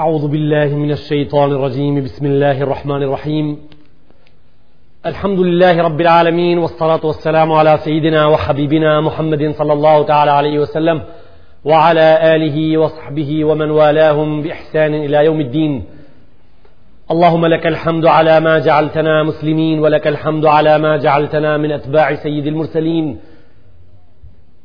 أعوذ بالله من الشيطان الرجيم بسم الله الرحمن الرحيم الحمد لله رب العالمين والصلاة والسلام على سيدنا وحبيبنا محمد صلى الله تعالى عليه وسلم وعلى آله وصحبه ومن والاهم بإحسان إلى يوم الدين اللهم لك الحمد على ما جعلتنا مسلمين ولك الحمد على ما جعلتنا من أتباع سيد المرسلين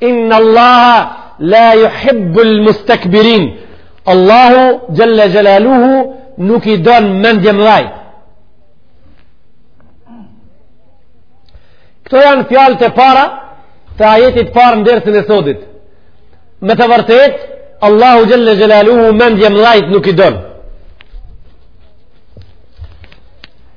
Inna Allaha la yuhibbul mustakbirin. Allahu jalla jalaluhu nuk i don mendjemëdhajt. Këto janë fjalët e para të ajetit të parë në dersin e sodit. Me të vërtetë, Allahu jalla jalaluhu mendjemëdhajt nuk i don.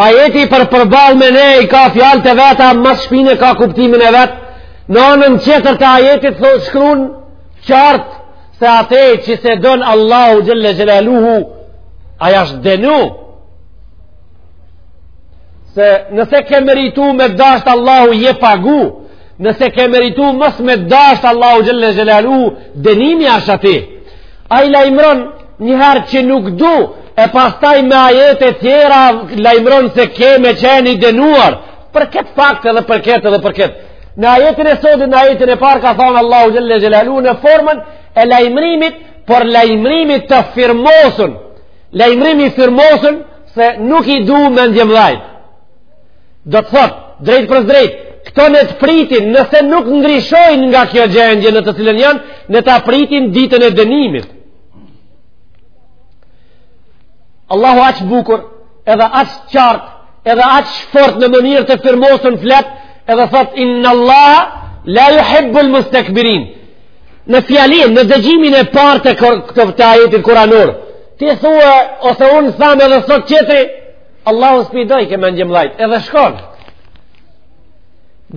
Ajeti për përballë me ne i ka fjalët e veta, mas shpine ka kuptimin e vet, në anën tjetër të ajetit t' shkrun qartë se ate që s'e don Allahu gjëlle gjëleluhu, ai asht dënu. Se nëse ke meritu me t'dasht Allahu je pagu, nëse ke meritu mos me t'dasht Allahu gjëlle gjëleluhu, dënimi asht aty. Ai lajmëron njëherë që nuk du, e pastaj me ajete tjera lajmëron se ke me qen i dënuar, për këtë fakt edhe për këtë edhe për këtë. Në ajetin e sodit, në ajetin e parë, ka thanë Allahu Gjelle Gjelalu në formën e lajmërimit, por lajmërimit të firmosun, lajmërim i firmosun se nuk i du mendjemdhajt. Do të thotë, drejtpërdrejt, këta le ta pritin, nëse nuk ndryshojnë nga kjo gjendje në të cilën janë, le ta pritin ditën e dënimit. Allahu aq bukur, edhe aq qartë, edhe aq fort në mënyrë të firmosun flet, edhe thot, inna Allaha la yuhibbul mustakbirin. Në fjalinë, në dëgjimin e parë të këtij ajetit kuranor, ti thua, ose unë tham edhe thotë tjetri, Allahu s'po i dojka mendjemdhajt edhe shkon.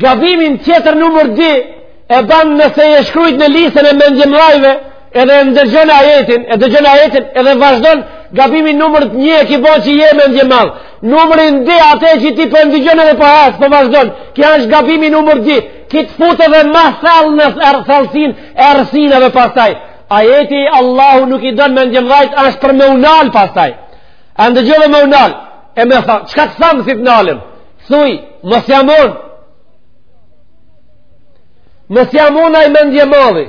Gabimin tjetër numër 2 e ban nëse je i shkrujt në listën e mendjemdhajve edhe e ndëgjën ajetin e dëgjon ajetin edhe vazhdon gabimin numër 1 e ki bo që je mendjemadh numërin 2 atë që ti prap po ndëgjon edhe prap prap po vazhdon kjo është gabimi numër 2 ky të fut edhe ma thellë në thellësinë, errësinë edhe pastaj ajeti Allahu nuk i don mendjemdhajt asht për me u nal pastaj E ndëgjove me u nal, e me thanë, çka të tham si të nalem? Thuj, mos jam unë. Mos jam unë ai mendjemadhi.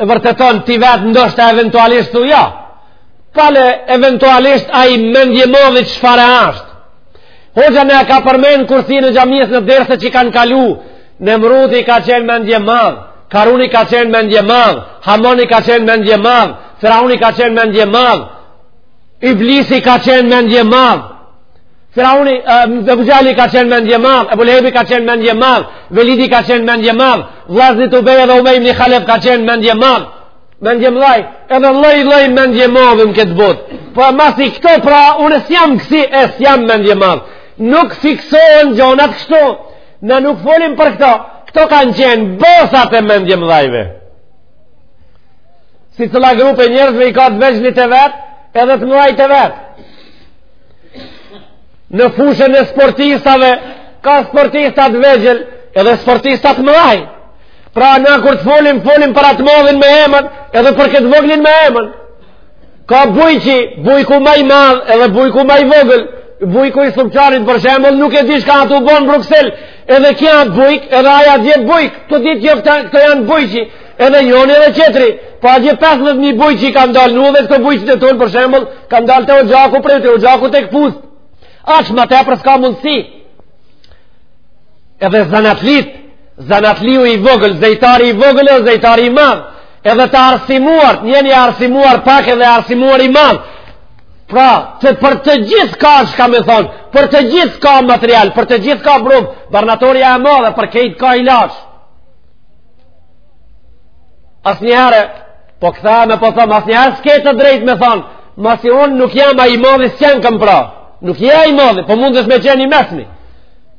E vërteton, ti vetë ndoshta eventualisht thu, jo. Pale, eventualisht ai mendjemadhi çfarë asht. Hoxha na ka përmend kursi në xhami e në derse që kanë kalu, Nemrudi ka qenë mendje madh, Karuni ka qenë mendje madh, Hamani ka qenë mendje madh, Firauni ka qenë mendje madh. Iblisi ka qenë mendje madh. Firauni Ebu Xhehli ka qenë mendje madh, Ebu Lehebi ka qenë mendje madh, Velidi ka qenë mendje madh, Vllaznit Ubej dhe Umej ibn Khalaf kanë qenë mendje madh. Mendje mdhaj, edhe lloj lloj mendje madh në këtë botë. Po masi këto pra unë s'jam kësi e s'jam mendje madh. Nuk fiksohen gjanat kështu. Na nuk folim për këto, këto kanë qenë bosat e mendjemëdhajve. Secila grupe e njerëzve i ka të vegjlit e vet, edhe të mëdhajt e vet. Në fushën e sportistave, ka sportista t'vegjël, edhe sportista t'mëdhaj. Pra na kur të folim, folim për atë modhin me emën, edhe për këtë voglin me emën. Ka bujqi, bujku ma i madh edhe bujku ma i vogël. Bujku i subçarit për shembull nuk e di çka atu ban në Bruksel. Edhe kjo a bujk, edhe ajo di bujk. Të ditë jo këta, këto janë bujqi. Edhe njoni edhe tjetri. Po atje 15000 bujqi kanë dalë në udhë këto bujqit tonë për shembull, kanë dalë te Oxhaku prej te Oxhaku tek Pus. Aq ma tepër s'ka mundsi. Edhe zanatlit, zanatliu i vogël, zejtari i vogël e zejtari i madh. Edhe të arsimuar, njoni arsimuar pak edhe arsimuar i madh. Pra, të për të gjithë ka shka me thonë, për të gjithë ka material, për të gjithë ka brumë, barnatorja e madhe, për krejt ka ilaçe. Asnjëherë, po kthehna po thom, asnjëherë s'ke të drejtë me thonë, masi unë nuk jam ai i madhi s'jam kam pra, nuk je ai i madhi, po mundesh me qenë i mesmi.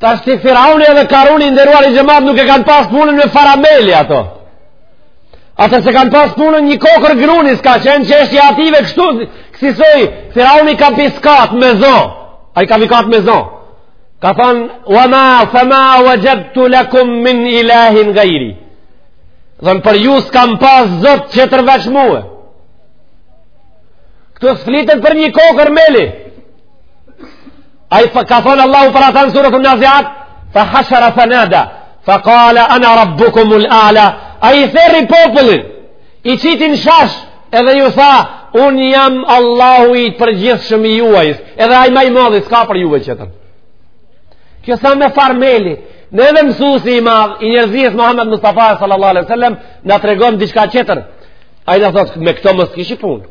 Tashti firauni edhe karuni i nderuari xhemat nuk e kanë pas punën me fara meli ato. Ata s'e kanë pas punën një kokërr gruni s'ka qenë që eshtë i ative kështu kësisoj firauni ka piskat me zo. Ai ka vikat me zo. Ka thonë, wa ma, fa ma, wa gjëbë të lakum min ilahin gajri. Dhe në për ju s'kam pas zot qetër veç mue. Këtu s'flitet për një kokërr meli. Ai ka thonë Allahu për atë në suretu naziat, fa hashara fa nada, fa kala ana rabbukumul ala, ai i thirri popullin, i qiti n'shesh, edhe ju tha, unë jam Allahu i përgjithshëm i juaj, edhe ai ma i madhi, s'ka për juve qetër. Kjo s'a me far meli, ne edhe mësusi i madh i njerëzisë Muhammed Mustafa sallallahu alaihi sallam, na tregon diçka qetër, ai na thotë, me këto mos kishi punë,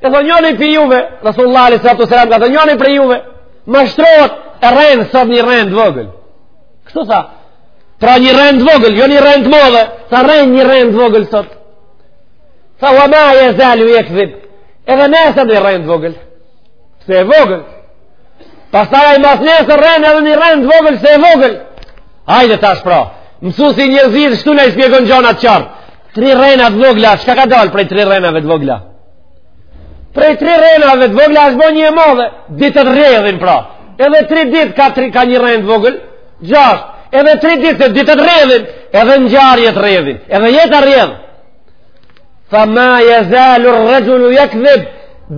Ka thonë njoni për juve, Rasulullah alayhi salatu wasalam ka thonë njoni për juve, mashtrohet e rren sot një rrenë t'vogël. Kështu tha. Pra një rrenë t'vogël, jo një rrenë t'madhe, sa rren një rrenë t'vogël sot. Tha wa ma yazalu yakzib. Edhe nesër një rrenë t'vogël. Se e vogël. Pastaj ai masnesër rren edhe një rrenë t'vogël se e vogël. Hajde tash pra. Mësuesi i njerëzisë këtu na i shpjegon gjërat qartë. Tri rrena të vogla, çka ka dalë prej tri rrenave të vogla? Prej tri rrenave të vogla asht bo një e madhe, ditët rrjedhin pra. Edhe tri ditë ka, tri, ka një rrenë të vogël, gjasht. Edhe tri ditë, ditët rrjedhin, edhe ngjarjet rrjedhin, edhe jeta rrjedh. Tha ma jezalu rraxhulu jekdhib,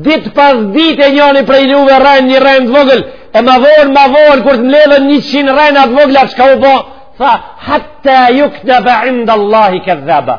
ditë pas ditë e njani prej juve rren një rrenë të vogël, e ma vonë, ma vonë, kur të mledhen njëqind rrena të vogla, çka u bo, tha, hatta juktebe inda Allahi kedhdhaba.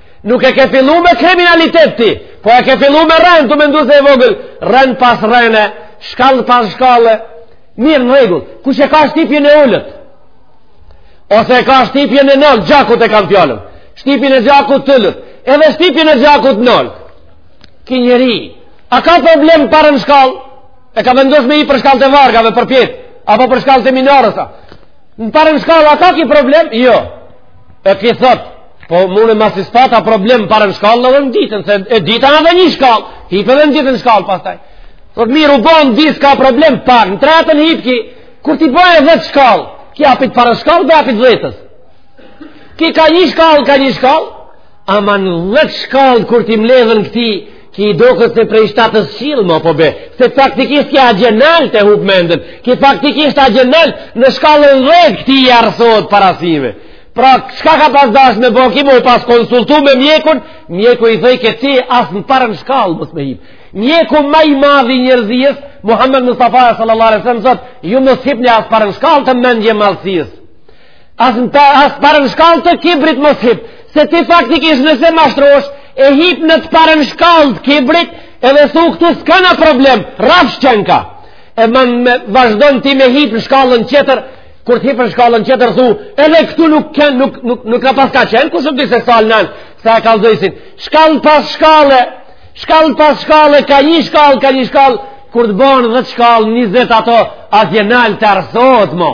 Nuk e ke fillu me kriminalitet ti, po e ke fillu me rrenë, tu mendu se e vogël, rrenë pas rrene, shkallë pas shkallë, mirë në rregull, kush e ka shtipjen e ulët, ose e ka shtipjen e nalt, gjakut e kam fjalën, shtipjen e gjakut ulët, edhe shtipjen e gjakut nalt, ki njeri, a ka problem parën shkallë, e ka vendos me hip për shkallët e vargave, përpjetë, apo për shkallët e minares, në parën shkallë, a ka ki problem? Jo, e ki thot po mun e masi s'pata problem parën shkall edhe në ditën se e dita edhe një shkall hip edhe në ditën shkall pastaj thot mirë u bon di s'ka problem pak në tretën hip ki kur t'i bëjë dhetë shkall ki apit parën shkall dhe apit dhetës ki ka një shkall ka një shkall ama në dhetë shkall kur t'i mledhen këtij Ki i doket se prej shtatë qiell po bje, se faktikisht ki atje nalt e hup mendën, ki faktikisht atje nalt në shkallën dhetë këtij i errësohet para sive. Pra, çka ka pas dasht me bo ki, m'u pas konsultu me mjekun, mjeku i thoj këtij as në parën shkallë mos me hip. Mjeku ma i madh i njerëzisë, Muhammed Mustafa sallallahu alaihi wasallam thot, ju mos hipni as parën shkallë të mendjemadhësisë. As në pa, as parën shkallë të kibrit mos hip, se ti faktikisht nëse mashtrohesh, e hip në të parën shkallë të kibrit, edhe thu këtu s'ka naj problem, rrafsh qenka. E më me vazhdon ti me hip në shkallën tjetër, kur të hip në shkallën tjetër thu, edhe këtu nuk, ken, nuk, nuk, nuk, paska qenë kush e di se sa nalt, sa e kallëzojshin. Shkallë pas shkallë, shkallë pas shkallë, ka një shkallë, ka një shkallë, kur të bohen dhetë shkallë, njëzet ato, atje nalt të errësohet, mo.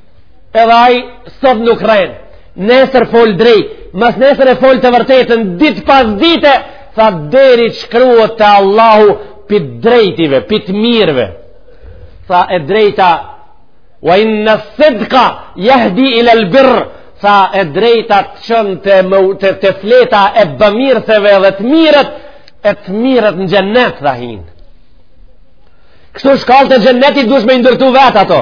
Edhe ai sot nuk rren. Nesër fol drejt, mas nesër e fol të vërtetën ditë pas dite, tha deri të shkruhet te Allahu pit drejtive, pit mirëve. Tha e drejta, wa inna sidqa jahdi ilal birr, tha e drejta të çon te, te, te fleta e bëmirëseve dhe të mirët, e të mirët në xhennet, tha hinë. Kështu shkallët e xhennetit dush me i ndërtu vetë ato.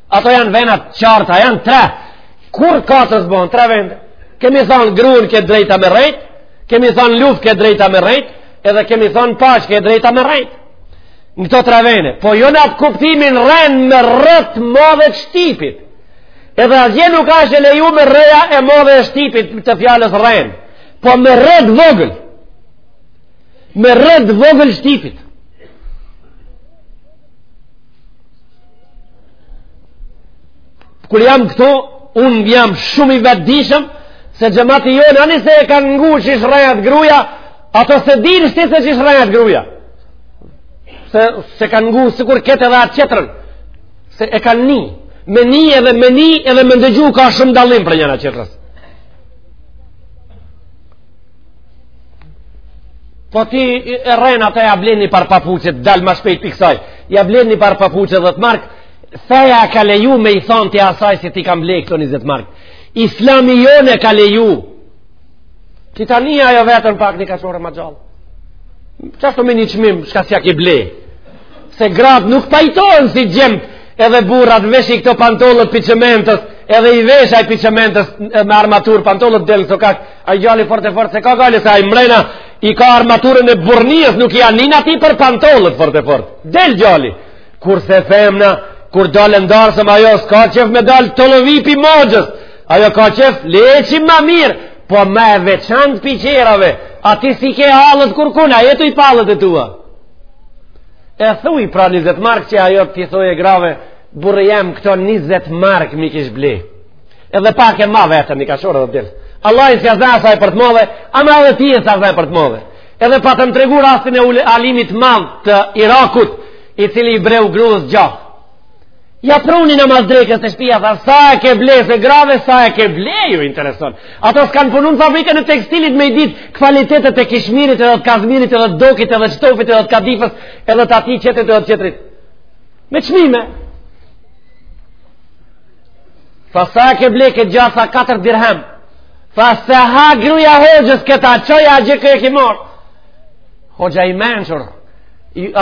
Ato janë vena t'qarta, janë tre. Kurrë katër s'bon, tre vende. Kemi thonë gruen ke të drejta me rrejt, kemi thonë luftë ke të drejta me rrejt, edhe kemi thonë paqe ke të drejta me rrejt. Në këto tre vende. Po jo në atë kuptimin rrenë me rr t'madhe të shqipit. Edhe atje nuk ashtë e lejume rrena e madhe e shqipit të fjalës rrenë. Po me r t'vogël. Me r t'vogël shqipit. Kur jam këtu, unë jam shumë i vetëdijshëm, se xhemati jonë, ani se e kanë ngu qysh rrejet gruja, ata s'e dinë shqip se qysh rrejet gruja. Se, s'e kanë ngu, sikur këtë edhe atë qetrën, se e kanë ni, me ni edhe me ni edhe me ndëgju ka shumë dallim prej njëra qetrës Po ti e rren ata, ja ble ni par papuçe, t'dal ma shpejt pi ksaj. Ja ble ni par papuçe 10 mark. Feja ka leju me i thonë asaj se t'i kam ble këto 20 mark. Islami jonë ka leju. Ti ta nin ajo veten pak një kashore ma gjallë. Qashtu me një çmim, shka s'i ki ble. Se gratë nuk pajtohen si gjemt edhe burrat veshi këto pantollët pi çimentës, edhe i vesh ai pi çimentës me armaturë pantollët del n'sokak Ai gjali fort e fort s'e ka gajle se ai mrena i ka armaturën e burrnisë nuk ia nin atij për pantollët fort e fort. Del gjali. Kurse femna, kur del n'darsëm ajo s'ka qef me dalë tollovi pi magjes. Ajo ka qef le qi ma mirë, po ma e veçantë pi qerave. A ti s'i ke hallet kurkun, a je tu i pa hallet e tua. E thuj pra 20 mark që ajo t'i thojë grave, burri jem këto 20 mark m'i kish ble. Edhe pak e ma veten ni kashore dhe dirë. Allahi s'ia zë asaj për të madhe, ama edhe ti e si asaj për të madhe. Edhe patëm tregu rastin e ule, alimit madh të Irakut, i cili i bleu grues gjath. Ja pruni në masdrekës te shpia, tha, sa e ke ble, se grave, sa e ke ble, ju intereson. Ato s'kanë punu në fabrika të tekstilit me i ditë kvalitetet e kishmirit edhe të kazmirit edhe të dokit edhe shtofit edhe të kadifës edhe të atij qetrit edhe të qetrit. Me çmime, Tha sa ke ble këtë gjath, tha 4 dirhem. Tha s'e ha gruja hoxhës këta, çoje atje ku e ki marrë. Hoxha i mençur.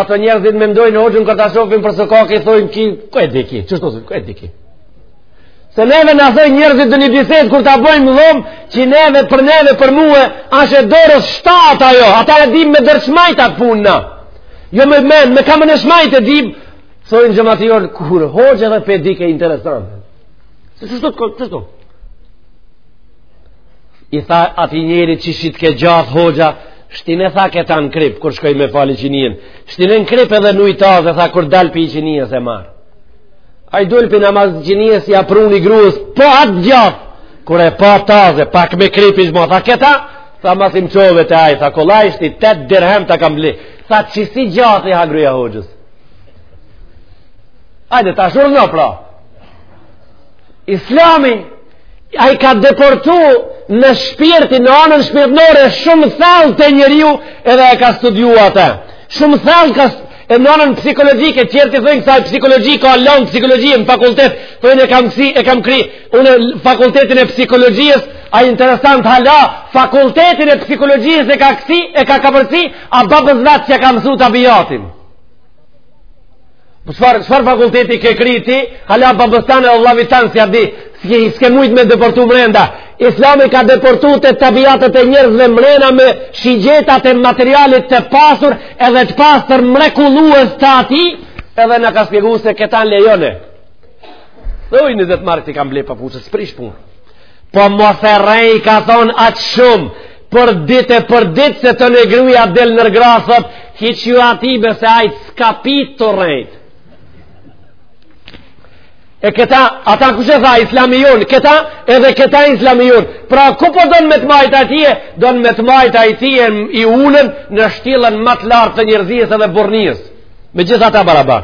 Ata njerëzit mendojnë hoxhën kur ta shofin për sokake, i thojnë ky, ku e di ky, qeshtu ku e di ky. Se neve na thojnë njerëzit donjë bisedë kur ta bojmë dhomë, që neve për neve për mu, asht e dorës shtatë ajo, ata e dim me dorë t'shmajt atë punë ne. Jo me men, me kamën e shmajt e dim, Thojnë xhemati jonë kur hoxhë edhe pe dike interesante. Se qështu të kërë, qështu? I tha atij njeri që shitke djathë hoxha, shtine tha këta në kripë, kur shkoj me fal iqindinë. Shtine në kripë edhe në i tazë, tha kur dal prej iqindisë e marr. Ai dul prej namazit iqindisë ia pruni grues, po atë djathë, kur e pa taze, pak me kripë i zmo, tha këta, tha masim çove te ai, tha kollaj, shti, tetë dirhem ta kam ble. Tha qesi djathi ha gruja hoxhës. Ajde, ta shurë në pra. Islami, ai ka deportu në shpirtin, në anën shpirtnore, shumë thellë te njeriu edhe e ka studiu atë. Shumë thellë ka studiu në anën psikologjike, kur të thonë kësaj psikologji, kalon psikologji në fakultet, thonë e kam kry, e kam kry unë fakultetin e psikologjisë, a interesant hala, fakultetin e psikologjisë e ka kry, e ka kapërcy, a babës vet s'ia ka mësu tabiatin. Çfar, po çfar fakulteti ke kry ti, hala babës tan e vllavit tan s'ia di, s'ke, s'ke mujt me deportu mrenda. Islami ka deportu te tabiatet e njerzve mrena me shigjetat e materialit të pasur edhe të pastër mrekullues të atij, edhe na ka shpjegu se këta lejone. Thuj nizet marka t'i kam ble papuçet, s'prish punë. Po mos e rrej ka thonë aq shumë, për ditë e për ditë se tani gruja del nër gra thot, hiç ju atij besë ai çkapet tu rrejt. E këta, ata kush e tha islami jonë, këta edhe këta islami jonë. Pra ku po don me të majt atje, don me të majt atje i ulun në shtyllën më të lartë të njerzisë edhe burrnisë. Me gjithë ata barabar.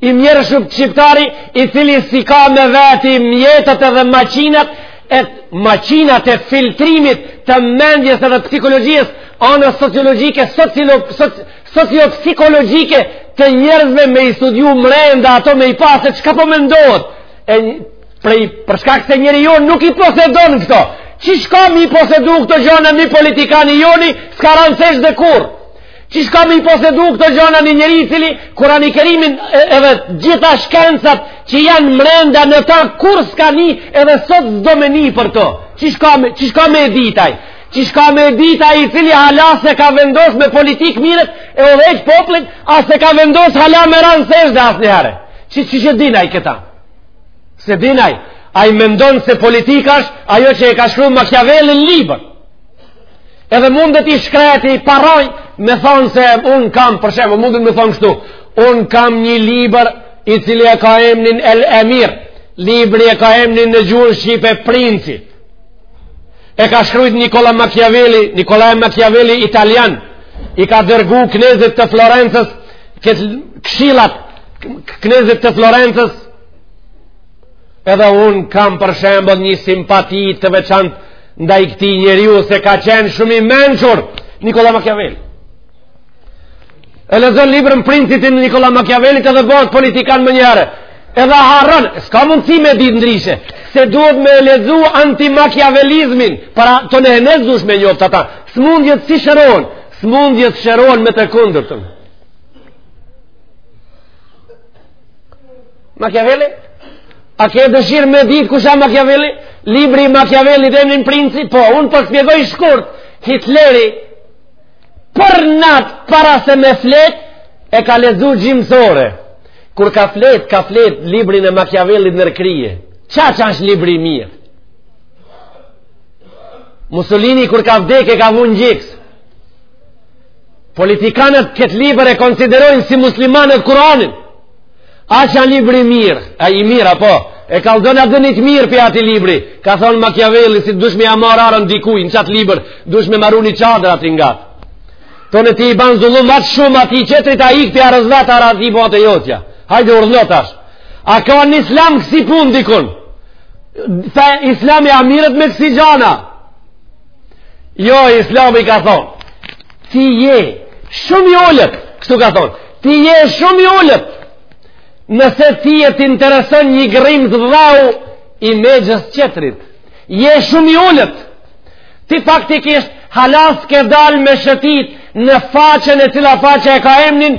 I mjerë shumë shqiptari i cili s'i ka me veti mjetet edhe maqinat e maqinat e filtrimit të mendjes edhe psikologjisë anës sociologjike, sociopsikologjike të njerëzve me i studiu mrenda ato me i pa se çka po mendohet e prej, për shkak se njeri jonë nuk i posedon këto qysh ka me i posedu këto gjona ni politikan i joni s'ka ra në sexhde kurrë Qysh ka me i posedu këto gjona një njeri i cili, Kurani Kerimin edhe gjitha shkencat që janë mrenda në ta, kurrë s'ka ni edhe sot s'do me ni për to. Qysh ka me, qysh ka me e dit ai? Qysh ka me e dit ai i cili hala s'e ka vendos me politikë merret e udhëheq popllin, a s'e ka vendos hala me ra në sexhde asnjëherë? Qysh, qysh e din ai këta? S'e din ai, ai mendon se politika është ajo që e ka shkru Machiavelli në libër. edhe mundet i shkreti i paroj me thonë se unë kam për shembull mundet me thonë kështu unë kam një libër i cili e ka emnin el emir libri e ka emnin në gjuhën shqipe princi e ka shkrujt Nikola Machiavelli Nikola Machiavelli italian i ka dërgu knezit të Florencës këto këshillat knezit të Florencës Edhe unë kam për shembull një simpati të veçantë ndaj këtij njeriu se ka qenë shumë i mençur Nikola Machiavelli. E lexon librin Princi të Nikola Machiavellit edhe bëhet politikan menjëherë. Edhe harron, s'ka mundësi me ditë ndryshe, se duhet me lexu anti-machiavellizmin, pra atëherë nëse dush me njoftë ata, sëmundjet si shërohen, sëmundjet shërohen me të kundërtën. Machiavelli? A ke dëshirë me ditë kush a Machiavelli? Libri i Machiavellit emnin Princi? Po, unë po shpjegoj shkurt Hitleri për natë para se me flet e ka lexu gjysmë ore. Kur ka flet, ka flet librin e Machiavellit nën krye. Kaq është libri i mirë? Mussolini kur ka vdek e ka vu n'gjoks. Politikanët këtë libër e konsiderojnë si muslimanët Kur'anin. A qenka libri i mirë, a i mirë, apo, e kallxoj unë një të mirë për atij libri, ka thonë Machiavelli, si dush me ja marrë arën dikuj, në qat libër, dush me maru një çadër aty ngat. Tani ti i ban zullum ma shumë atij tjetrit, ai ik prej arës edhe ara t'i bohet jotja. Hajde urdhno tash. A ka në islam kësi punë dikun? Tha islami a merret me kësi gjana? Jo, islami ka thonë, ti je shumë i ulët, kështu ka thonë, ti je shumë i ulët, nëse ty të intereson një grimë dheu i mexhës tjetrit, je shumë i ulët, ti faktikisht hala s'ke dalë me shëtitë në faqen e cila faqe e ka emnin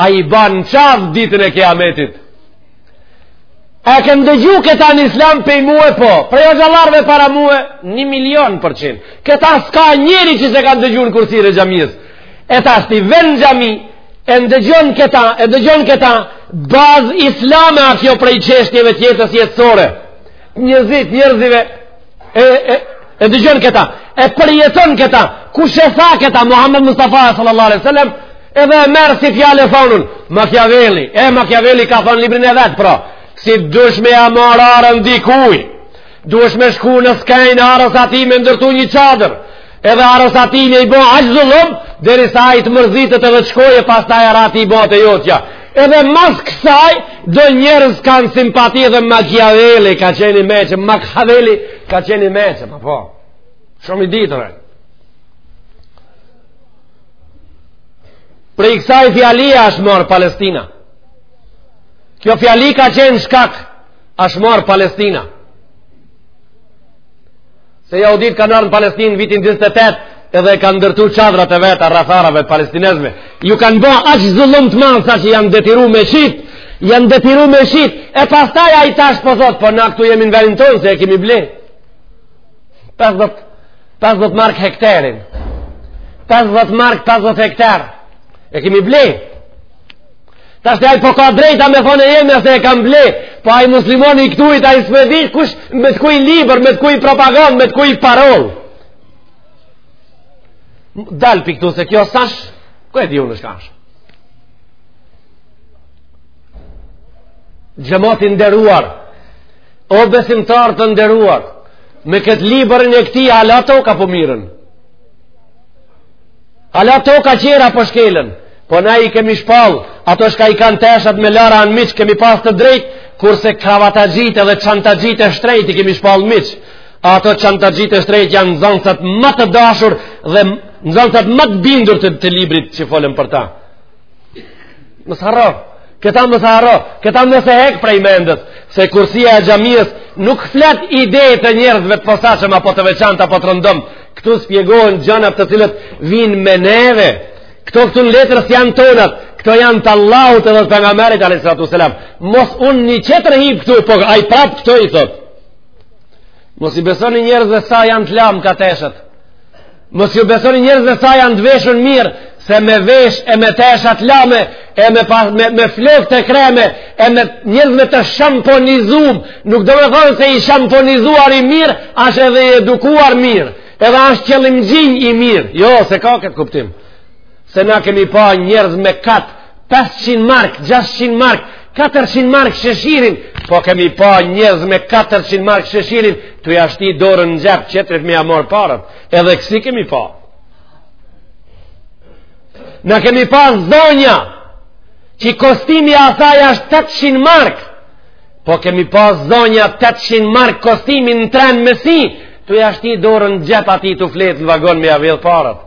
Ai ban në qafë ditën e kijametit. E keni dëgju këta në islam pej mue po, prej hoxhallarve para mue, një milion për qind. Këta s'ka njeri që s'e ka dëgju në kursinë e xhamisë. E tash ti vjen në xhami, e ndëgjon këta, e dëgjon këta, bazë islame â kjo prej çështjeve të jetës jetësore. Njerëzit, njerëzve, e, e, e dëgjon këta, e përjeton këta, kush e tha këta, Muhammed Mustafa sallallahu alaihi wa sallam, edhe e merr si fjalë e thonun, Machiavelli, e Machiavelli ka thonë n'librin e vet, pra, si dush me ia marrë arën dikuj, dush me shku në skaj të arës aty me ndërtu një çadër, Edhe arrë sa t'mujsh i bo aq zullum, derisa ai të mërzitet edhe të shkojë e pastaj ara t'i bahet jotja. Edhe mas kësaj, do njerëz kanë simpati edhe Makiaveli ka qenë i meçëm, Makiaveli ka qenë i meçëm, pa po, shumë i ditur. Prej kësaj fjalie është marrë Palestina. Kjo fjali ka qenë shkak është marrë Palestina. Se jahudit kanë ardhë në Palestinë n'vitin 28 edhe kanë ndërtu çadrat e veta rreth arave të palestinezve. Ju kanë bo aqë zullum të madh sa që janë detyru me shit, janë detyru me shit, e pastaj ai tash po thotë, po na këtu jemi në venin tonë se e kemi ble. 50, 50 mark hektarin, 50 mark 50 hektar, e kemi ble. Tashti ai po ka drejtë me thonë e jemja se e kam ble, po ai muslimani i këtujt ai s'e di, kush me të kuj libër, me të kuj propagandë, me të kuj parolë. Dal për këtu se kjo s'asht, ku e di unë shka është? Xhemat i nderuar, o besimtarë të nderuar, me këtë librin e këtij ala toka po mirren. Ala toka tjera po shkelen, po na i kemi shpallë, ata çka i kanë teshat me lara anmiq, kemi pas të drejtë, kurse kravataxhitë dhe çantaxhitë e shtrejtë i kemi shpallë miq. Ata çantaxhitë e shtrejtë janë nxanësat më të dashur dhe nxanësat më të bindur të, të librit që folëm për ta. Mos harro, këta mos harro, këta mos e hek prej mendjes, se kursia e xhamisë nuk flet ide të njerëzve të posaçëm apo të veçantë apo të rëndom. Këtu spjegohen gjanat të cilat vijnë me neve. Këto këtu në letër s'janë tonat, këto janë të Allahut edhe të Pejgamberit a.s. Mos unë një qetër hip këtu, po a i prapë këto i thotë. Mos i besoni njerëzve sa janë të lamë ka teshat. Mos ju besoni njerëzve sa janë të veshur mirë, se me vesh e me teshat lame, e me, pa, me, me flokt e krehme, e me njerëz të shamponizum, nuk domethonë se i shamponizuar i mirë, ashtë edhe i edukuar mirë, edhe ashtë qëllimxhi i mirë. Jo, se ka këtë kuptim. Se na kemi pa njerëz me ka 500 mark, 600 mark, 400 mark sheshirin, po kemi pa njerëz me 400 mark sheshirin, tu ja shti dorën në xhep qetrit me ia marr paret. Edhe kësi kemi pa. Na kemi pa zonja që kostimi asaj është 800 mark. Po kemi pa zonja 800 mark kostimin në tren me si, tu ja shti dorën në xhep atij tu fjet në vagon me ia vjedh paret.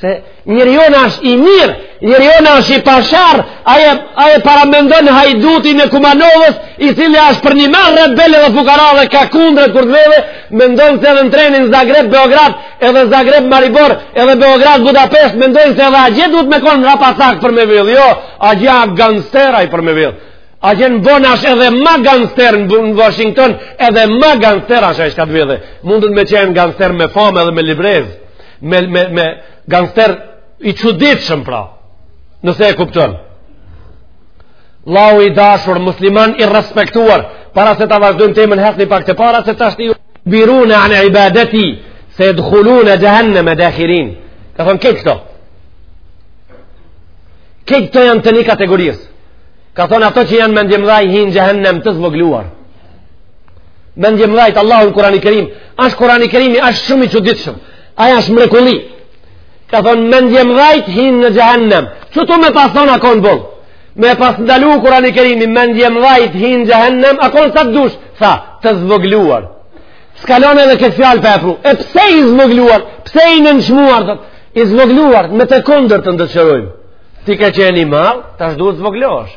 se njëri jonë është i mirë, njëri jonë është i pasharë, a e, a e paramendon hajdutin e Kumanovës, i cili është përnjimend rebel edhe fukara edhe ka kundre kur të veve, mendon se edhe në trenin Zagreb, Beograd, edhe Zagreb, Maribor, edhe Beograd, Budapest, mendon se edhe atje duhet me konë rapacak për me vjedhë, jo, atje a gangster ai për me vjedhë. Atje në Bon është edhe ma gangster në Washington, edhe ma gangster është ai çka të vjedh. Mundën me qenë gangster me famë edhe me librezë. me, me, me gangster i çuditshëm pra nëse e kupton vllau i dashur musliman i respektuar para se ta vazhdojmë temën hecni pak te para se jestekbirune an ibadeti sejedhulune xhehenneme dahirin ka thonë krejt këto krejt këto janë të një kategorisë ka thonë ata që janë mendjemdhaj hinë xhehennem të zvogluar Mendjemdhajt Allahu Kurani Kerim, ashtë Kurani Kerimi, ashtë shumë i çuditshëm, ai është mrekulli. Ka thonë, mendjemdhajt hinë në xhehennem, qëtu me pas thonë a kon boll, me pas ndalu Kurani Kerimi, mendjemdhajt hinë në xhehennem, a kon sa të dush, tha, të zvogluar. S'ka lonë edhe këtë fjalë pa e pru, e pse i zvogluar, pse i nënçmuar, të, i zvogluar, me të kundërt ndëshkojmë. Ti ke qenë i madh, tash duhet zvoglohesh.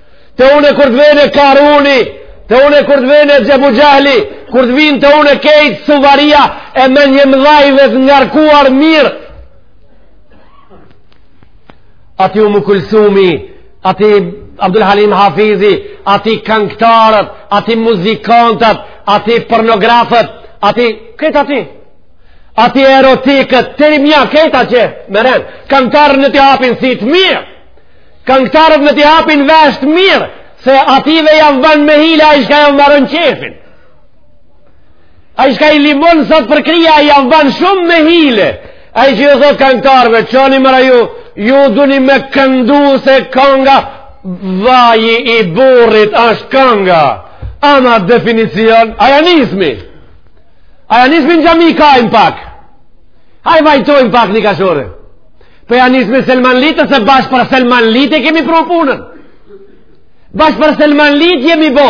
Te unë kur të vjen edhe Karuni, te unë kur të vjen edhe Ebu Xhehli, kur të vinë te unë krejt suvaria e mendjemdhajve të ngarkuar mirë. Aty Umu Kulsumi, aty Abdul Halim Hafizi, aty kangtarët, aty muzikantët, aty pornografët, aty, krejt aty, aty erotikët, të një mja, krejt aty, me rend, kangtarët me t'i hapin sytë mirë. Kangtarët me t'i hapin veshët mirë, se ai juve jav ban me hile, ai çka jav maron qefin. Ai çka i limon sot për krija, ai jav ban shumë me hile. Ai që ju thotë kangtarve, knoni more ju, ju duni me këndu se kanga, vaji i burrit është kanga. Ama definicion, a ja nismi. A ja nismi në xhami kajmë pak. Ai vajtojnë pak një kashore. Po ja nismi Selman Litë se bash për Selman Litë e kemi pru punën. Bash për Selman Litë jemi bo.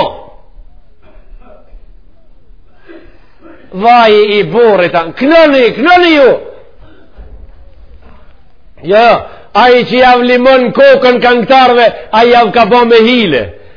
Vaji i burrit, knoni, knoni ju. Jo, ai që jav limon kokën kangtarve, ai jav ka bo me hile.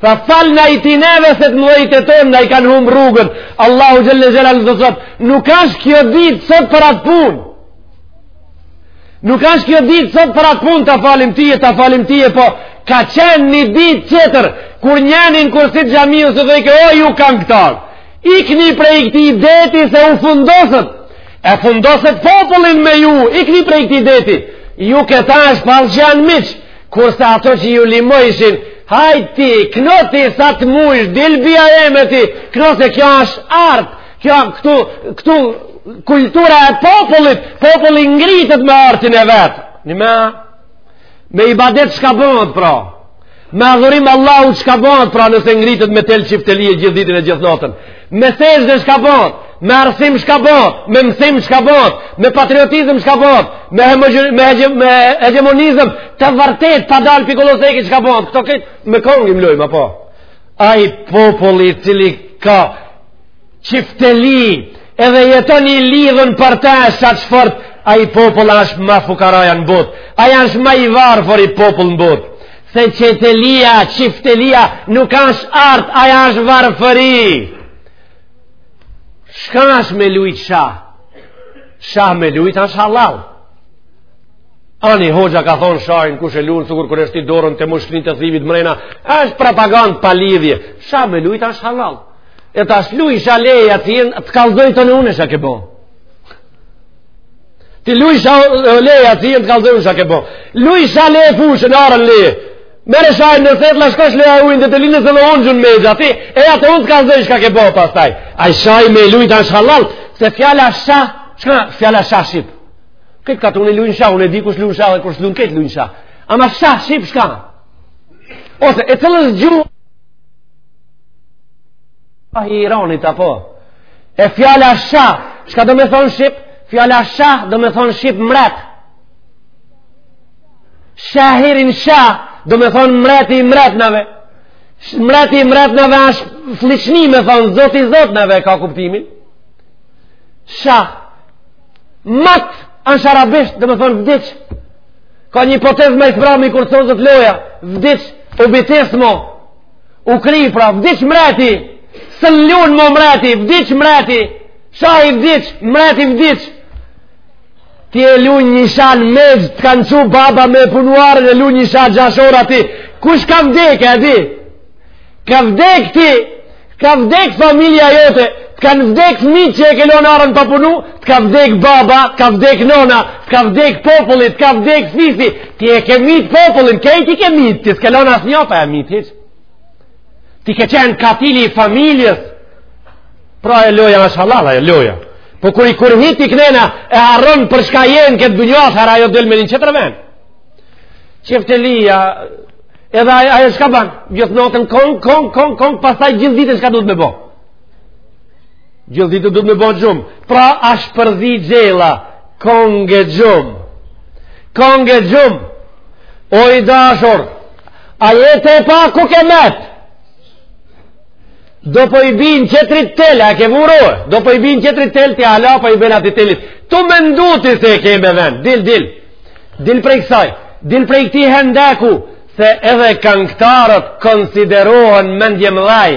Tha falna neve se të mëdhenjtë tonë na e kanë humë rrugën. Allahu xhel-le xhelaluhu thotë, nuk ashtë kjo ditë sot për atë punë. Nuk ashtë kjo ditë sot për atë punë ta falim ty, ta falim ty, po ka qenë një ditë tjetër, kur njenin thirrësit xhamiu dhe ikje, o ju këngëtarë. Ikni prej këti deti se u fundosët, e fundoset popullin me ju, ikni prej këti deti, ju këta është falë gjanë miqë, Kurse ato që ju limojshin, hajt ti, kno ti, sa të mujsh, dil bija ime ti, kno se kjo është art, kjo këtu, këtu, kultura e popullit, populli ngritet me artin e vet. Një me, me ibadet shka bahet, pra. Me adhurim Allahut shka bahet, pra, nëse ngritet me tel çiftelie gjithë ditën e gjithë natën. Me sexhde shka bahet, me arsim shka bahet, me mësim shka bahet, me patriotizëm shka bahet, me, me, me hegjemonizëm të vërtetë pa dalë pikoloseki shka bahet, këto krejt me kangë i mlojmë, apo? Ai populli cili ka çifteli edhe jetën e lidhën për ta aq fort, ai popull është ma fukaraja në botë, ai është ma i varfëri popull në botë. Se çetelia, çiftelia, nuk ashtë art, ajo ashtë varfëri. Shka ashtë me lujtë shah? Shah me lujtë ashtë hallall. Ani hoxha ka thonë shahin kush e lunë, sukur kur e shti dorën te mushkrit të thivit mrena, ashtë propagandë pa lidhje. Shah me lujtë ashtë hallall. E tash luj shah le jacinë, të kallzoj tanë unë shka ke bo. Ti luj shah, le jacinë, të kallzoj unë shka ke bo. Luj shah, leje fushën, arën leje. Merre shahin, ec e luj, a shkosh, leja ujin dhe të linë se dhe unë gjënë me gja. Ti, e atëherë të kallzoj unë shka ke bo pastaj. Ai shahi me lujt ashtë hallall, se fjala shah, shka fjala shah shqip. Këta katunarët lujnë shah, unë e di kush lujnë shah dhe kush lujnë, këta lujnë shah. Ama shah shqip shka. Ose, e cilës gjuhë. Shah i Iranit, apo? E fjala shah, çka do me thonë shqip? Fjala shah do me thonë shqip mret. Shahin shah do me thonë mreti i mretnave. Mreti i mretnave ashtë fliqni me thonë zoti i zotnave ka kuptimin. Shah. Mat, ashtë arabisht do me thonë vdiq. Ka një potez ma i mbrami kur të soset loja. Vdiq, u bitis mo. u kry pra vdiq mreti s'lun mo mreti vdiq mreti shahi vdiq mreti vdiq ti e lun shahin mezi të ka çu baba me punu arën e lun shahin gjashtë orë ti kush ka vdek e di ka vdek ti ka vdek familja jote të kanë vdek fmit që e ke lon arën pa punu të ka vdek baba, të ka vdek nona, të ka vdek populli, të ka vdek fisi, ti e ke mit popullin, krejt i ke mit, ti s'ke lon asnjo pa e mit, hiq. Ti ke qenë katili i familjes, pra e loja është hallall, e loja. Po kur i kur hit i kënena, e harron për shka je n'këtë dynjo, tha ajo del me një qetër ven. Çiftelia, edhe ajo, ajo shka ban, gjithë natën, kong, kong, kong, kong, pastaj gjithë ditën shka duhet me bo. Gjithë ditën duhet me bo gjumë. Pra ashtë përzi gjella, kongë e gjumë. Kongë e gjumë. O i dashur, a je tu e pa ku ke metë? Do po i binë qetrit telë, a e ke vu re? Do po i binë qetrit telë, ti ala po i bin atij telit. Tu mendu ti se e ke me ven. Dil, dil. Dil prej kësaj. Dil prej këtij hendeku. Se edhe këngëtarët konsiderohen mendjemëdhaj.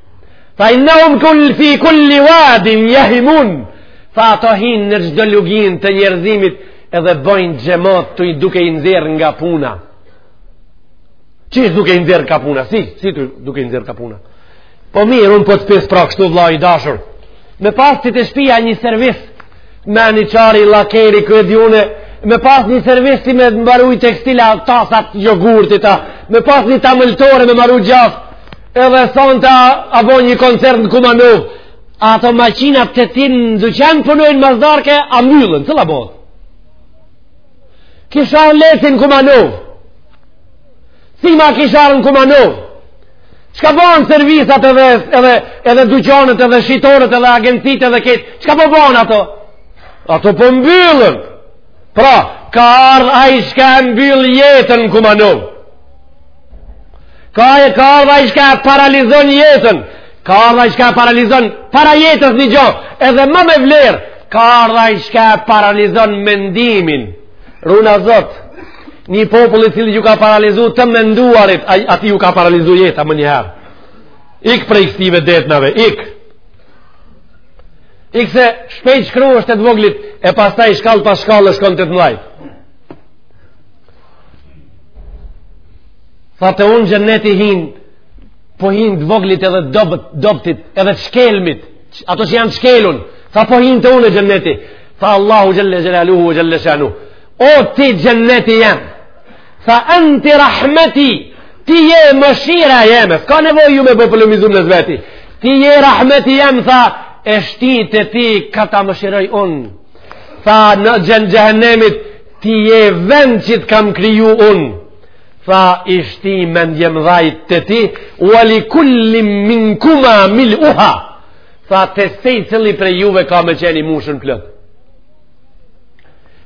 Fa innehum fi kulli wadin jahimun Tha ato hinë në çdo luginë të njerëzimit Edhe bojnë gjemot të i duke i nxjerrë nga puna Qysh duke i nxjerrë nga puna? Si, si duke i nxjerrë nga puna? Po mirë, unë po të pys pra kështu vlla i dashur Me pas ti te shpia një servis Me një qari, llakeri, këtë june Me pas një servis ti me maru tekstila Tasat jogurtit Me pas një tamëltore me maru djathë Edhe sonte a bo një koncert në Kumanovë, ato maqinat te ti në dyqan punojnë mas darke, a myllen, të labo. Kisha në lesi në Kumanovë, si me kish ardh në Kumanovë, Çka po bajn servisat edhe, edhe, edhe duqanet edhe shitoret edhe agjencitë edhe ketë, çka po bajn ato? Ato po mbyllen. Pra, ka ardhë ai shka mbyll jetën në Kumanovë. Ka e ka ardh ai shka paralizon jetën, ka ardh ai shka paralizon para jetës një gjo, edhe më me vlerë, ka ardh ai shka paralizon mendimin. Runa Zot, një populli të cilit ju ka paralizu të menduarit, atij ju ka paralizu jeta menjëherë. Ik prej kësive detnave, ik. Ik se shpejt shkruhesh te t'voglit, e pastaj shkallë pas shkalle shkon te t'mdhajtë. Tha te unë xhenneti hin, po hin të voglit edhe dobët, dobëtit, edhe të shkelmit, ato që janë të shkelun, tha po hin te unë xhenneti, tha Allahu xhelle xhelaluhu e xhelle shanuhu, o ti xhenneti jem, tha enti rahmeti, ti je mëshira jeme, s'ka nevojë ju me polemizu mes veti, ti je rahmeti jem, tha, e shti te ti, kë ta mëshiroj unë, tha në xhen xhehenemit, Ti je vend që të kam kriju unë, tha i shti mendjemdhajt te ti, ue li kul-lin minkuma mil'uha, tha te secili prej juve ka me qenë i mushun plot.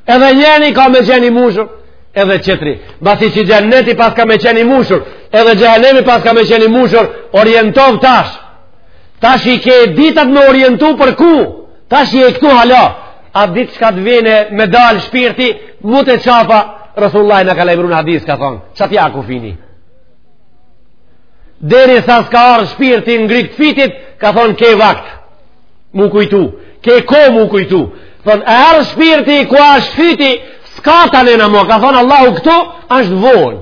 Edhe njeni ka me qenë i mushun, edhe qetri. Masi që xhenneti paska me qenë i mushun, edhe xhehennemi paska me qenë i mushun, orientohu tash. Tash i ke ditat me orientu për ku? Tash je këtu hala, a ditë çka të vyen me dalë shpirti, mu te qafa, Resulullahi na ka lejmru në hadis, ka thonë, qaty a kufini. Derisa s'ka arrë shpirti në grykë t'fytit, ka thonë, ke vakt, m'u kujtu, ke kohë m'u kujtu, thonë, e arrë shpirti, ku ashtë fyti, s'ka tana-nana mo, ka thonë, Allahu këtu, ashtë vonë,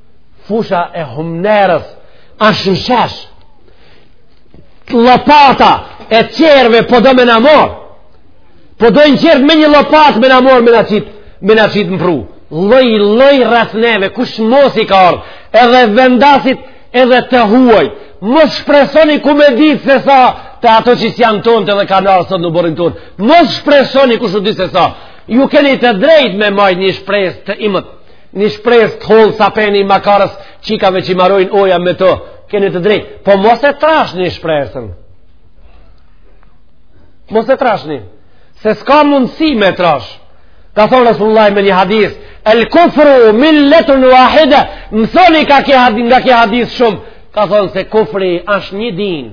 fusha e humnerës ashtë në shesh lopata e qerve po do me na morr po do në qerve me një lopatë me na morr me na qit me na qit n'prru lloj-lloj rreth neve kush mos i ka ardhë edhe vendasit edhe të huaj mos shpresoni ku me ditë se sa te ato që s'janë tonët edhe kanë ardhë sot n'oborrin tonë mos shpresoni kush e di se sa ju keni të drejtë me majtë një shpresë të imët Një shpresë të hollë sa peni i makarës çikave që i marojnë oja me to, keni të drejtë, po mos e trashni shpresën. Mos e trashni, se s'ka mundësi me e trash. Ka thonë Resulullahi me një hadis, el kufru mil-letun vahide, mësoni nga ky hadis, nga ky hadis shumë, ka thonë se kufri është një din,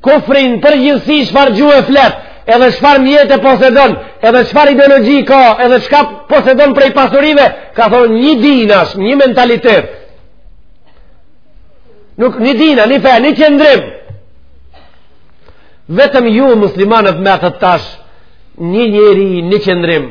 Kufri në përgjithësi çfarë gjuhe flet, edhe çfarë mjete posedon, edhe çfarë ideologji ka, edhe çka posedon prej pasurive, ka thonë një din ash, një mentalitet. Një din a, një fe, një qëndrim. Vetëm ju muslimanët metët tash, një njeri, një qëndrim.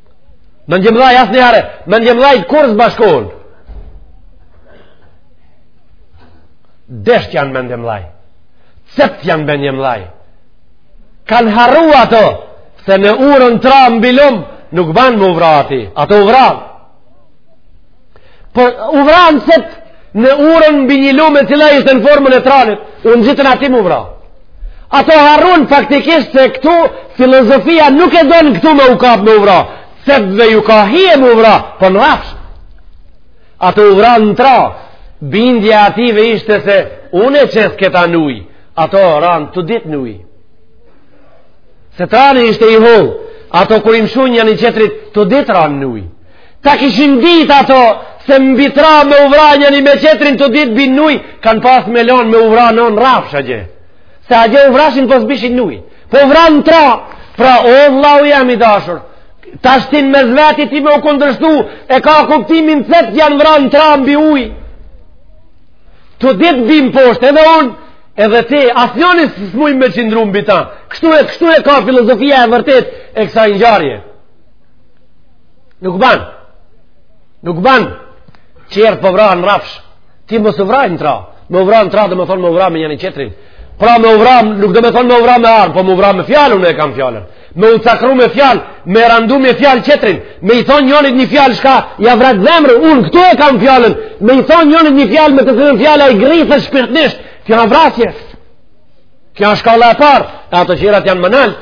Mendjemdhaj, as njëhere, mendjemdhajt kurrë s'bashkohen. Deshtë janë mendjemdhaj. Cjeptë janë mendjemdhaj. Kanë harru ato, se në urën tra mbi lum, nuk ban me u vra aty. Ato u vranë. Por u vranë sot në urën mbi një lumë e cila ishte në formën e tranit, u ngjitën aty m'u vra. Ato harrun faktikisht se këtu filozofia nuk e don këtu me u kapë me u vra, se dhe ju ka hi e me u vra, për po në rrafsh. Ato u vranë në tra, bindja e atyve ishte se unë e qes këtë n'uj, ato ranë të dytë n'uj. Se trani ishte i hollë, ato kur i mshunë njani-qetrit të dytë ranë n'uj. Ta kishin dit ato se mbi tra me u vra njëni me qetrin të dit bin n'uj, kanë pas me lonë me u vra në në rrafsh atje. Se atje u vrashin po s'bishin n'uj. Po u vra në tra, pra o vllau jem i dashur, tashti n'mes veti ti me u kundërshtu, e ka kuptimin të të janë vra në tra mbi uj. Të dit bim poshtë edhe unë, edhe ti, asnjëni s'mujmë me qindru mbi tra. Kështu e, kështu e ka filozofia e vërtetë e kësaj ngjarje. Nuk ban. Nuk ban. Çert po vranë rrafsh. Ti mos u vraj në tra. Me u vra në tra do me thonë me u vra me njërin tjetrin. Pra me u vra, nuk do me thonë me u vra me armë, po me u vra me fjalë, unë e kam fjalën. Me u cakru me fjalë, me randu me fjalë tjetrin. Me i thon njërit një fjalë shka ja vret zemrën, unë këtu e kam fjalën. Me i thon njërit një fjalë me të thënë fjala i grifë shpirtnisht. Kjo është vrasje. Kjo është shkalla e parë. Ato gjërat janë më nalt.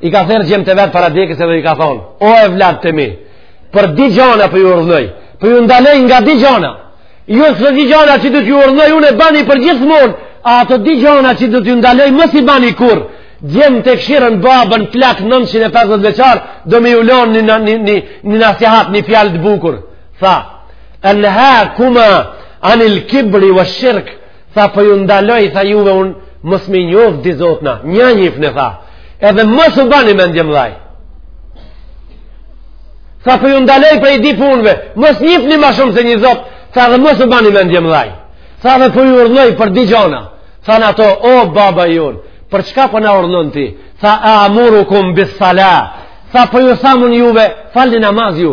I ka thirr gjemt e vet para dekës edhe i ka thonë, o evlatët e mi, për di gjona po ju urdhënoj, po ju ndaloj nga di gjona, ju së di gjona që do t'ju urdhënoj, unë e bani përgjithmonë, ato di gjona që do t'ju ndaloj, mos i bani kurrë, gjemë të këshirën babën plak 950 vjeçar, do me ju lonë një, një, një, një nasihat, një fjalë të bukur, tha, enhakuma anil kibri ve shirk, Tha për po ju ndaloj, tha juve unë, mos me njoft di zotna, një njifne tha, edhe mos u bani mendjemëdhaj. Tha po ju ndaloj prej di punëve, mos njifni ma shumë se një zot, tha edhe mos u bani mendjemëdhaj. Tha dhe po ju urdhënoj për di gjona, thanë ato, o baba jonë, për çka po na urdhënon ti, tha amurukum bisala, tha po ju tham unë juve, falni namaz ju,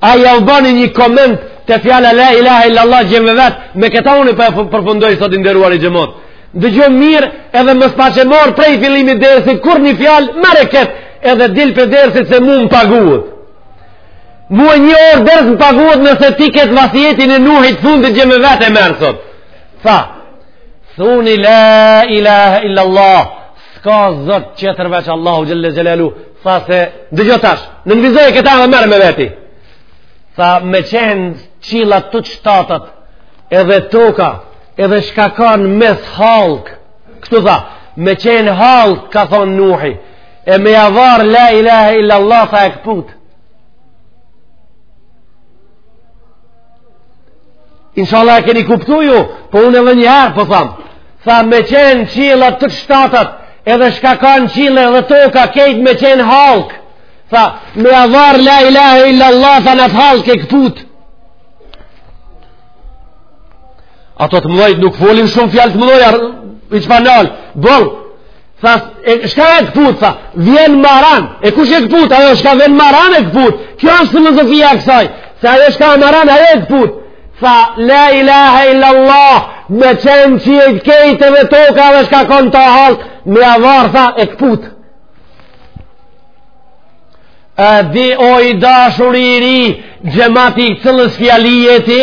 A jau bani një koment të fjala la ilaha illa Allah gjemve vet, me këta unë po e përfundoj sot i nderuari xhemat. Dëgjoje mirë edhe mos paçe marr prej fillimit deri sikur një fjalë merre këtë edhe dil prej dersit se mu më paguhet. Mua një orë ders më paguhet nëse ti këtë vasijetin e Nuhit fundit gjemve vet e merr sot. Tha, thuni la ilaha illa Allah, s'ka zot qetër veç Allahu xhele xhelaluhu, Tha se, dëgjo tash, nënvizoje këta dhe merre me veti. Tha, me qenë qiellat të shtatat, edhe toka, edhe shka ka në mes hallk, kështu tha, me qenë hallk, ka thonë Nuhi, e me ja var la ilahe illa Allah, tha e këput. Inshallah e keni kuptu ju, po unë edhe një herë po thamë. Tha me qenë qiellat të shtatat, edhe shka ka në qiella edhe toka, kejt me qenë hallkë. Tha, me ja var la ilahe illa Allah, tha n'at hallkë e këput. Ato të mëdhojt nuk folin shumë fjalë të mëdhoja, i që pa nalë, boll. Tha, e, shka e këput, tha, vjen ma ran, e kush e këput, ajo shka vjen ma ran e këput, kjo është filozofia e kësaj, se ajo shka ma ran, ajo e këput, tha, la ilaha illallah, me qenë qiejt edhe toka dhe shka ka në ta hallkë, me ja varë, tha, e këput. E di o i dashuri xhemati, çelës fjali jeti,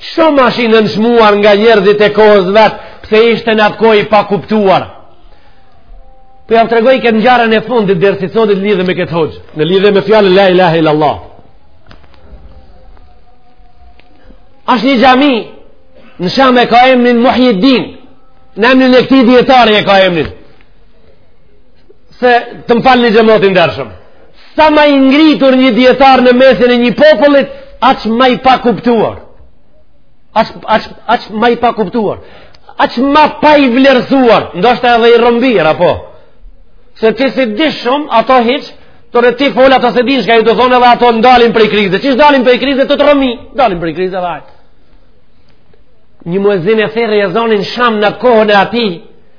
Shumë ashtë i nënçmuar nga njerëzit e kohës vet, pse ishte në atë kohë i pakuptuar. Por po jau tregoj këtë ngjarjen e fundit dersit sonit në lidhje me këtë hoxhë, në lidhje me fjalën la ilahe illallah. Ashtë një xhami, në Sham e ka emnin Muhjiddin, në emnin e këtij dijetari e ka emnin. se të më falë xhemati i ndershëm sa ma i ngritur një dijetar në mesin e një popullit aq ma i pakuptuar aq, aq, aq ma i pakuptuar aq ma pa i vlerësuar ndoshta edhe i rëmbir po se ti si di shumë ato hiç tërë ti fol ato s'e din shka ju të thonë edhe ato dalin prej krize që dalin prej krize të të rëmi dalin prej krize edhe ai një muezin e thirr ezonin Sham në kohën e atij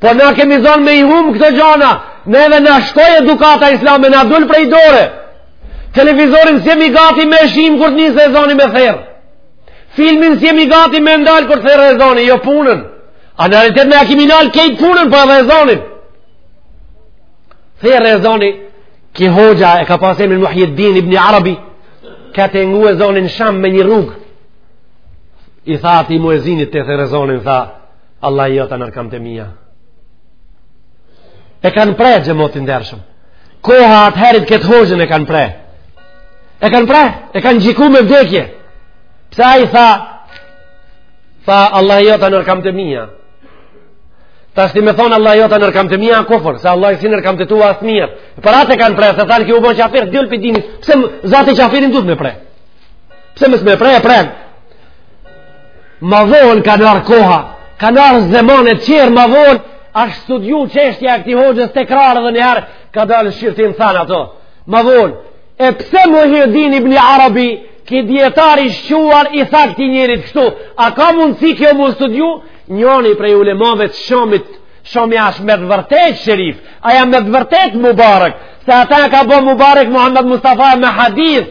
Po na kemi zonë me i humb këto gjana, ne edhe na shkoi edukata islame, na dul prej dore. Televizorin s'jemi gati me shimë kur të nis ezoni me therrë. Filmin s'jemi gati me ndalë kur të therrë ezoni, jo punën. A në realitet me e ki me nal krejt punën, po edhe ezonin. Therr ezoni, ky hoxha e ka pas emnin Muhjiddin ibn Arabi, ka dëgju ezonin Sham me një rrugë. I tha atij muezinit që therr ezonin, tha, Allahi jot a nër kamt e mija, e kanë pre, xhemat i ndershëm, koha atëherit këtë hoxhën e kanë pre e kanë pre e kanë gjiku me vdekje pse i tha tha Allahi jot a nër kamt e mija. Tashti me thonë Allahi jot a nër kamt e mija a kufër, se Allahi s'i nër kam të tua asë mirë. Për atë e kanë pre, se thanë ky u bon qafir, dul prej dinit, pse më zati qafirin duhet me pre? Pse mos me pre, e pre? Ma vonë kanë ardh koha, kanë ardh zeman e qer ma vonë, asht studiu çeshtja e këtij hoxhës tekrar edhe njëherë, ka dalë shqirtin thanë ato. Ma vonë, e pse Muhjiddin ibni Arabi, ky dijetar i shquar i tha këtij njerit kështu, a ka mundësi kjo m'u studiu? Njoni prej ulemave të Shamit, Shami asht me të vërtet sherif, a me të vërtet mubarek, se ata ka bo mubarek Muhammed Mustafa me hadith,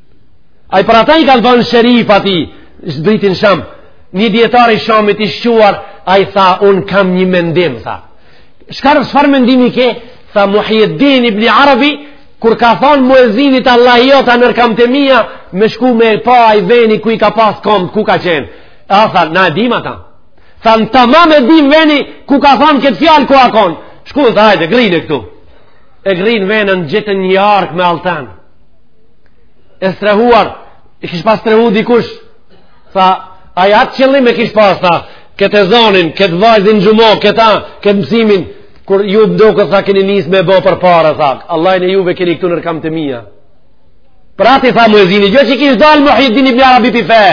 A i për ata i kanë thanë shërif ati, zbritin n'Sham. Një dijetar i Shamit i shquar, a i tha, unë kam një mendim, tha. Çka, çfarë mendimi ke, tha Muhjeddin ibn Arabi, kur ka thanë muezinit Allahi jot â nër kamtë e mija, me shku me pa ai veni ku i ka pas kamët, ku ka qenë. A tha, na e dim ata. Tha, në ta mos e dim veni ku ka thanë këtë fjalë ku â kanë. Shku, tha, hajde, grinë këtu. E grinë venën gjetën një arkë me altanë. e strehuar i kish pas strehu dikush tha ai atë qëllim e kish pas tha këtë e zonin, këtë vajzin gjumo këta, këtë mësimin kur ju ndokët sa keni nis me bo për para tha, Allahun e juve e keni këtu nër kamtë e mija pra i tha muezini jo që kish dal Muhjeddin ibn Arabi pi fe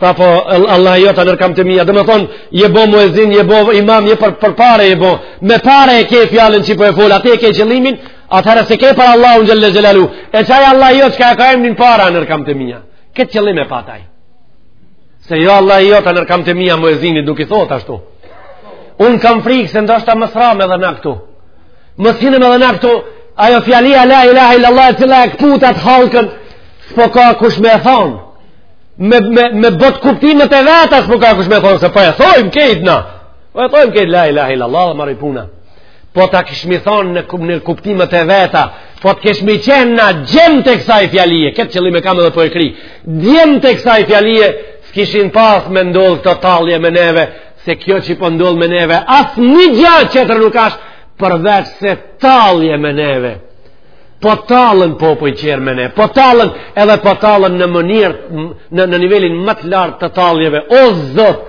tha po Allahi jot â nër kamtë e mija domethanë je bo muezin, je bo imam, je për, për pare je bo me pare e ke hallin që po e fol, aty e ke qëllimin Atëherë s'e ke për Allahun xhel-le xhelaluhu, e qaj Allahi jot që ka e ka emnin para nër kamtë e mija. Këtë qëllim e pat ai. Se jo Allahi jot â nër kamtë e mija muezinit duke thanë ashtu. Unë kam frikë se ndoshta mërrijëm edhe na këtu. Mërrijëm edhe na këtu, ajo fjalia la ilaha illallah e cila e këputat halkën, s'po ka kush me e thanë. Me, me, me bot kuptimet e veta s'po ka kush me e thanë, se po e thojmë krejt na. Po e thojmë krejt la ilaha illallah dhe maroi puna. po ta kishmi thanë në, në kuptimet e veta, po të kishmi qenë na djem të kësaj fjalie, këtë qëllim e kam edhe po e kryj, djem të kësaj fjalie, s'kishin pas me ndodhë këto tallje me neve, se kjo që po ndodhë me neve, asnjë gjë tjetër nuk ashtë, përveç se tallje me neve, po tallen po po i qerë me ne, po tallen edhe po tallen në mënyrë, në, në nivelin më të lartë të talljeve, o Zot,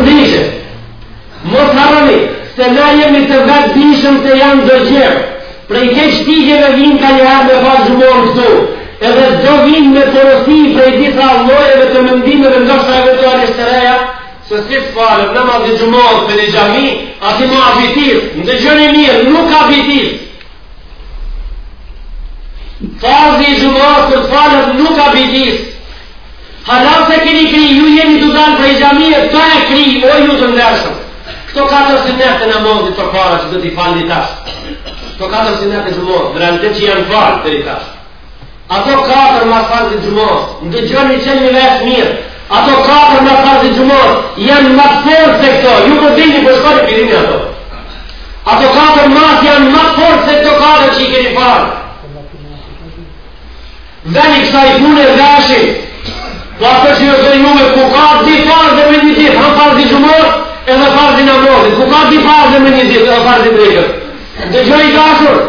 Ndryshe, mos harroni se na jemi të vetëdijshëm se janë do djem. Prej ke shtigje dhe vinë kanjëherë me fal xhumanë këtu. Edhe do vinë me porosi prej disa llojeve të mendimeve dhe ndoshta e fetvave së të reja, se si të falet namazi xhumasë në një xhami, aty mos habitni, ndëgjoni mirë, nuk abitisë. Farzi i xhumas të falet nuk abitis. Hala s'e keni kry, ju jeni tu dalë prej xhamie, tu e kry, o ju të ndershëm. Këto katër synete namazit për para që të t'i falë një tash. Këto katër synete të xhumas, në realitet që janë falë deri tash. Ato katër mas farzit xhumas, ndëgjoni që merrni vesh mirë, ato katër mas farzit xhumas, janë ma t'forta se këto, ju për dhini për shkoj për dhini ato. Ato katër mas janë ma t'forta se këto katër që i keni falë. Venia kësaj pune veshin, po ato që ju të një me ku ka di farë dhe me një ditë, hamë farzi xhumas, edhe farzi namazit, ku ka di farë dhe me një ditë, edhe farzi drekës. Ndëgjoni t'dashur,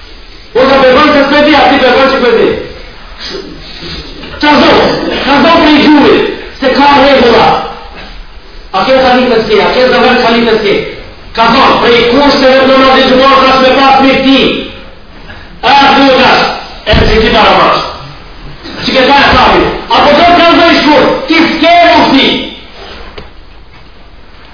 Unë ka përgjohën se s'me di, a ti përgjohën që përdi. Qa zonë? Qa zonë për i gjuri? Se ka regula. A ke ka një të si, a ke zë vërë ka një të si. Ka zonë, për i kur se vërë në në dhe gjumorë, ka s'me pa të mirë ti. A, të në gashë, e në që ti para mashë. Që ke ta e sabi, a përgjohën ka zë i shkurë, ti s'ke e në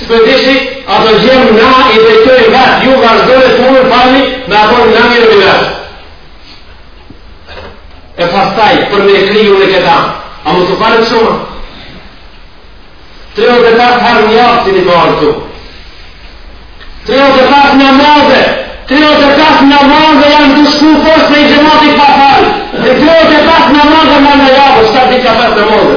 S'po e di si ato gjëna i drejtojnë vet, ju vazhdoni tu u fal me ato namaze mirë me vesh. E pastaj po më thotë ju në këta, a mos po falet shumë? Tre ose katër herë një aftë si një barë tu. Tre ose katër namaze, tre ose katër namaze janë tu shku poshtë në xhemat i pa falë. Tre ose katër namaze ma në javë, shka tri katër namaze.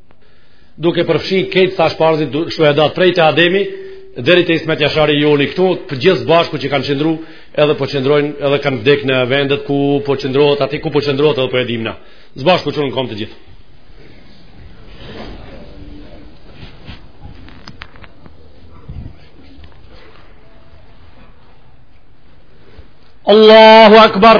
duke përfshi kejt dëshmorët shuhedat prej te ademi deri te ismet jashari joni këtu po të gjithë bashkë që kanë qëndru edhe po qëndrojnë edhe kanë vdek në vendet ku po qëndrohet aty ku po qëndrohet edhe po e dim na së bashku çon kom të gjithë Allahu Akbar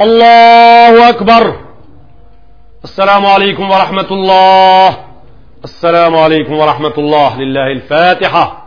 الله أكبر السلام عليكم ورحمة الله السلام عليكم ورحمة الله لله الفاتحة